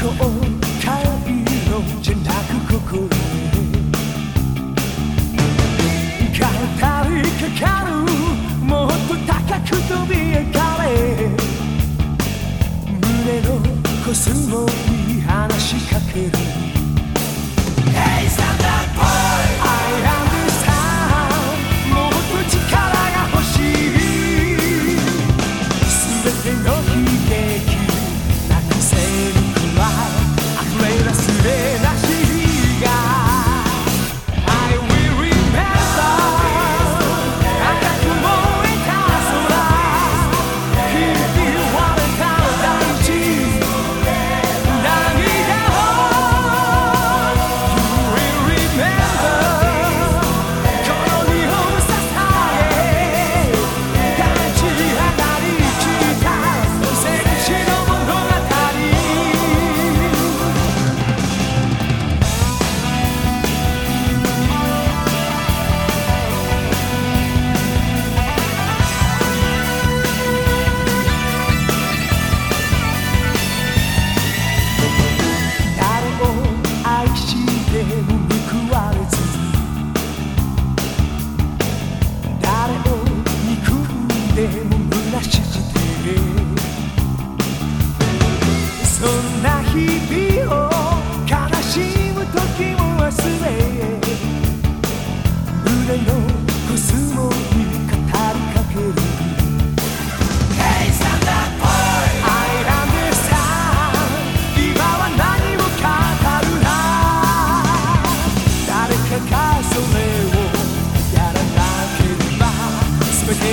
cold.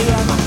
Yeah.